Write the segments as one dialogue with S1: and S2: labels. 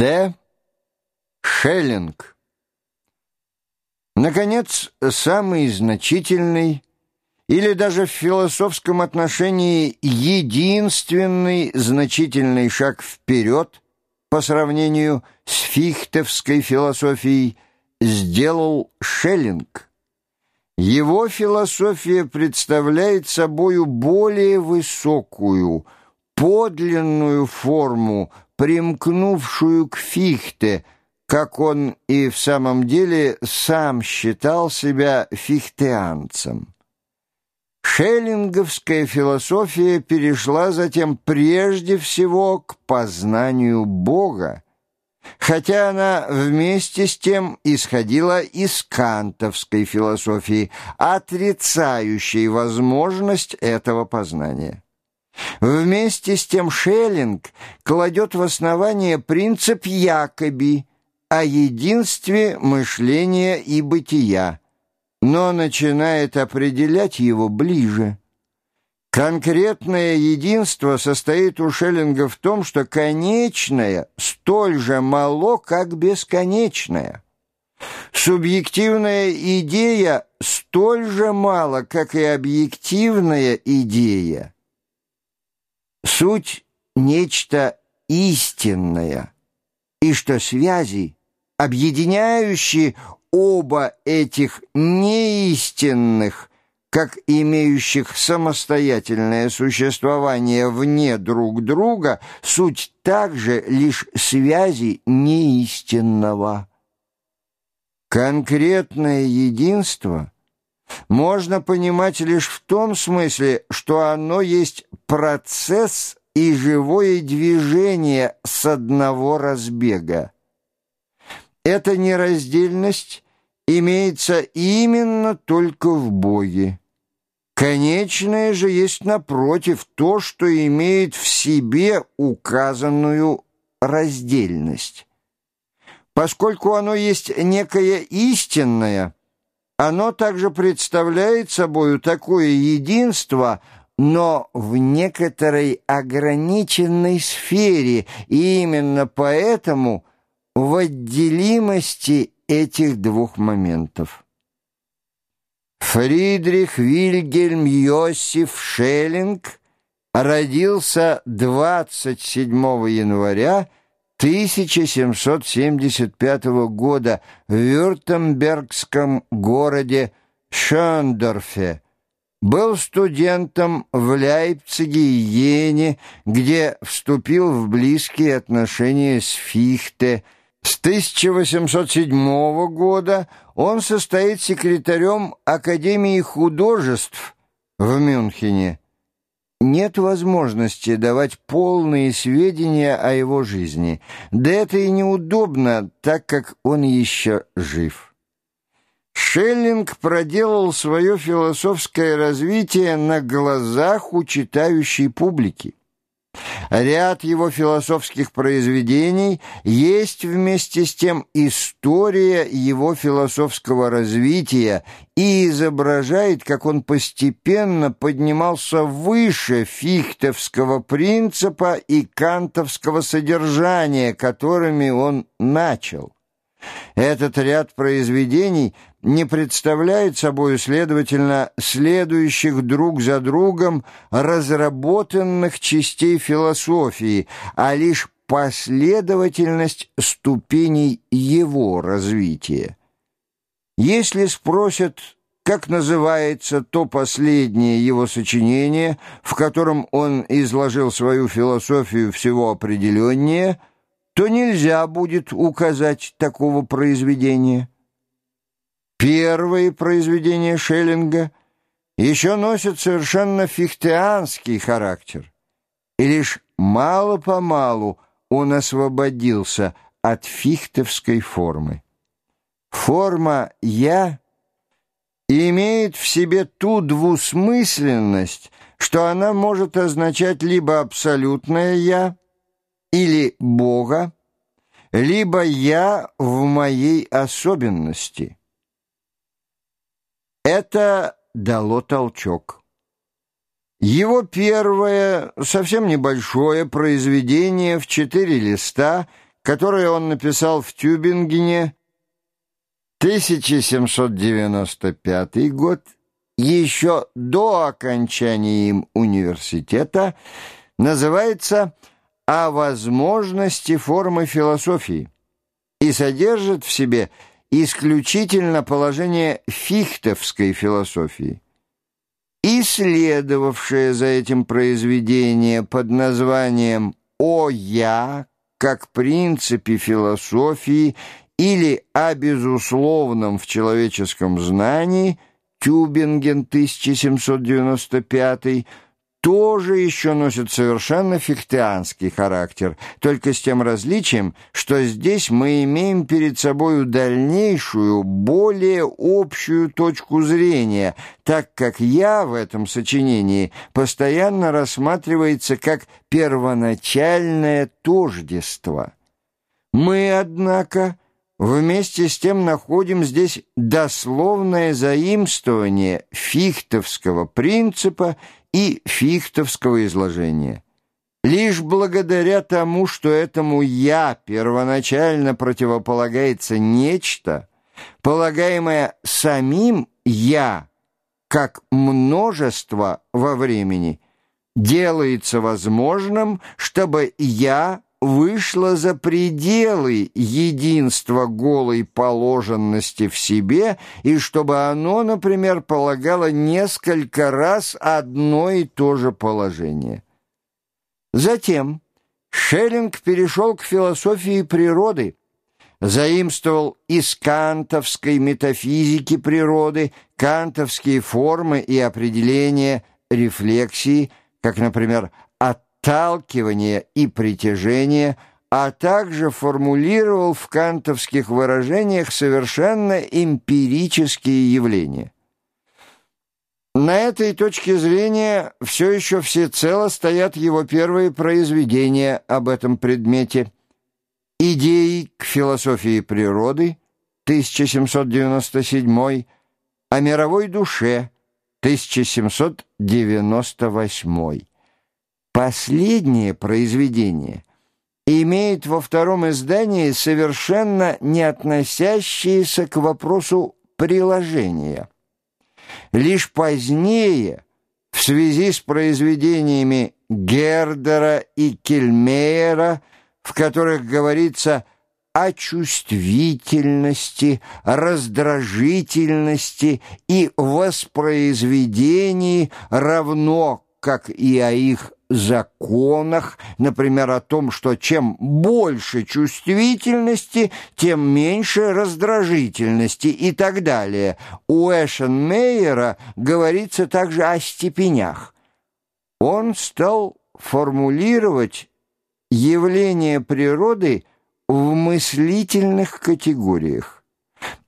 S1: Д. Шеллинг. Наконец, самый значительный или даже в философском отношении единственный значительный шаг вперед по сравнению с фихтовской философией сделал Шеллинг. Его философия представляет собою более высокую, подлинную форму примкнувшую к Фихте, как он и в самом деле сам считал себя фихтеанцем. Шеллинговская философия перешла затем прежде всего к познанию Бога, хотя она вместе с тем исходила из кантовской философии, отрицающей возможность этого познания. Вместе с тем Шеллинг кладет в основание принцип Якоби о единстве мышления и бытия, но начинает определять его ближе. Конкретное единство состоит у Шеллинга в том, что конечное столь же мало, как бесконечное. Субъективная идея столь же мало, как и объективная идея. Суть — нечто истинное, и что связи, объединяющие оба этих неистинных, как имеющих самостоятельное существование вне друг друга, суть также лишь связи неистинного. Конкретное единство — можно понимать лишь в том смысле, что оно есть процесс и живое движение с одного разбега. Эта нераздельность имеется именно только в Боге. Конечное же есть, напротив, то, что имеет в себе указанную раздельность. Поскольку оно есть некое истинное – оно также представляет собою такое единство, но в некоторой ограниченной сфере, и именно поэтому в отделимости этих двух моментов. Фридрих Вильгельм Йосиф Шеллинг родился 27 января 1775 года в Вюртембергском городе Шöндорфе. Был студентом в Лейпциге и Йене, где вступил в близкие отношения с Фихте. С 1807 года он состоит секретарем Академии художеств в Мюнхене нет возможности давать полные сведения о его жизни. Да это и неудобно, так как он еще жив. Шеллинг проделал свое философское развитие на глазах у читающей публики. Ряд его философских произведений есть вместе с тем история его философского развития и изображает, как он постепенно поднимался выше фихтовского принципа и кантовского содержания, которыми он начал. Этот ряд произведений не представляет собой, следовательно, следующих друг за другом разработанных частей философии, а лишь последовательность ступеней его развития. Если спросят, как называется то последнее его сочинение, в котором он изложил свою философию всего определеннее – то нельзя будет указать такого произведения. Первые произведения Шеллинга еще носят совершенно фихтеанский характер, и лишь мало-помалу он освободился от фихтовской формы. Форма «я» имеет в себе ту двусмысленность, что она может означать либо абсолютное «я», или Бога, либо я в моей особенности. Это дало толчок. Его первое, совсем небольшое произведение в четыре листа которое он написал в Тюбингене 1795 год, еще до окончания им университета, называется «О возможности формы философии» и содержит в себе исключительно положение фихтовской философии. Исследовавшее за этим произведение под названием «О я» как принципе философии или о безусловном в человеческом знании Тюбинген 1795 тоже еще носит совершенно фихтеанский характер, только с тем различием, что здесь мы имеем перед собою дальнейшую, более общую точку зрения, так как «я» в этом сочинении постоянно рассматривается как первоначальное тождество. Мы, однако, Вместе с тем находим здесь дословное заимствование фихтовского принципа и фихтовского изложения. Лишь благодаря тому, что этому «я» первоначально противополагается нечто, полагаемое самим «я», как множество во времени, делается возможным, чтобы «я» вышла за пределы единства голой положенности в себе, и чтобы оно, например, полагало несколько раз одно и то же положение. Затем Шеллинг перешел к философии природы, заимствовал из кантовской метафизики природы кантовские формы и определения рефлексии, как, например, отталкивание и притяжение, а также формулировал в кантовских выражениях совершенно эмпирические явления. На этой точке зрения все еще всецело стоят его первые произведения об этом предмете. «Идеи к философии природы» 1797, «О мировой душе» 1798. Последнее произведение имеет во втором издании совершенно не относящееся к вопросу приложения. Лишь позднее, в связи с произведениями Гердера и Кельмейера, в которых говорится о чувствительности, раздражительности и воспроизведении равно как и о их законах, например, о том, что чем больше чувствительности, тем меньше раздражительности и так далее. У Эшенмейера говорится также о степенях. Он стал формулировать явления природы в мыслительных категориях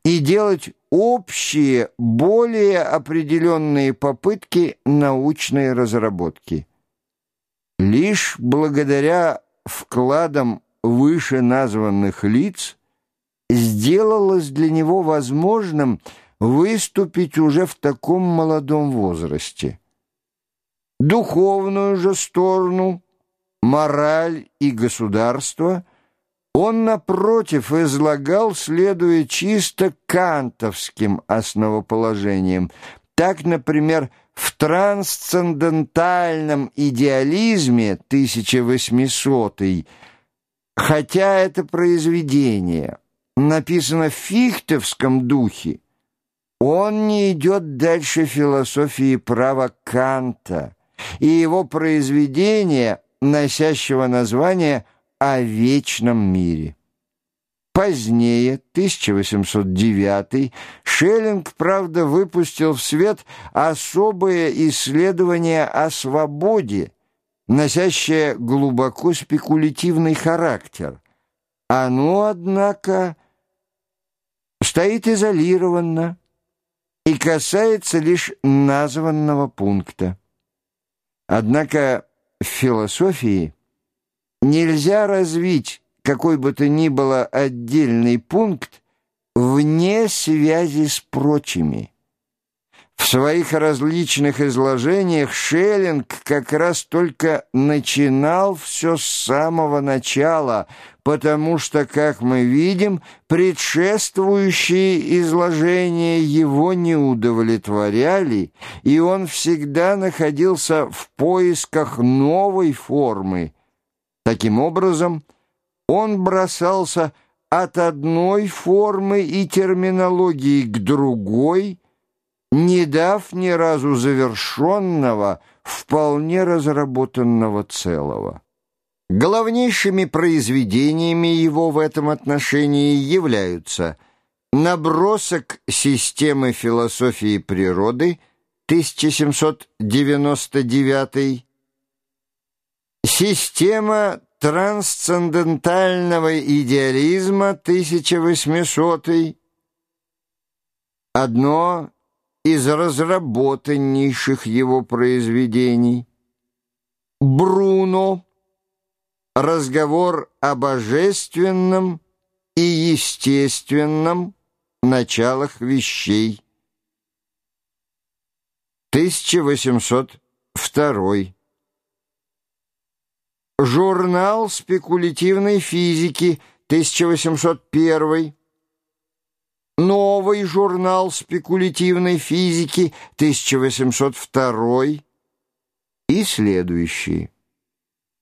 S1: и делать общие, более определенные попытки научной разработки. Лишь благодаря вкладам вышеназванных лиц сделалось для него возможным выступить уже в таком молодом возрасте. Духовную же сторону, мораль и государство – он, напротив, излагал, следуя чисто кантовским основоположениям. Так, например, в трансцендентальном идеализме 1800 хотя это произведение написано в фихтовском духе, он не идет дальше философии права Канта, и его произведение, носящего название о вечном мире. Позднее, 1809, Шеллинг, правда, выпустил в свет особое исследование о свободе, носящее глубоко спекулятивный характер. Оно, однако, стоит изолированно и касается лишь названного пункта. Однако в философии Нельзя развить какой бы то ни было отдельный пункт вне связи с прочими. В своих различных изложениях Шеллинг как раз только начинал все с самого начала, потому что, как мы видим, предшествующие изложения его не удовлетворяли, и он всегда находился в поисках новой формы. Таким образом, он бросался от одной формы и терминологии к другой – не дав ни разу завершенного, вполне разработанного целого. Главнейшими произведениями его в этом отношении являются «Набросок системы философии природы» 1799, «Система трансцендентального идеализма» 1800, «Одно из разработаннейших его произведений. Бруно. Разговор о божественном и естественном началах вещей. 1802. Журнал спекулятивной физики 1801 Новый журнал спекулятивной физики 1802 и следующие.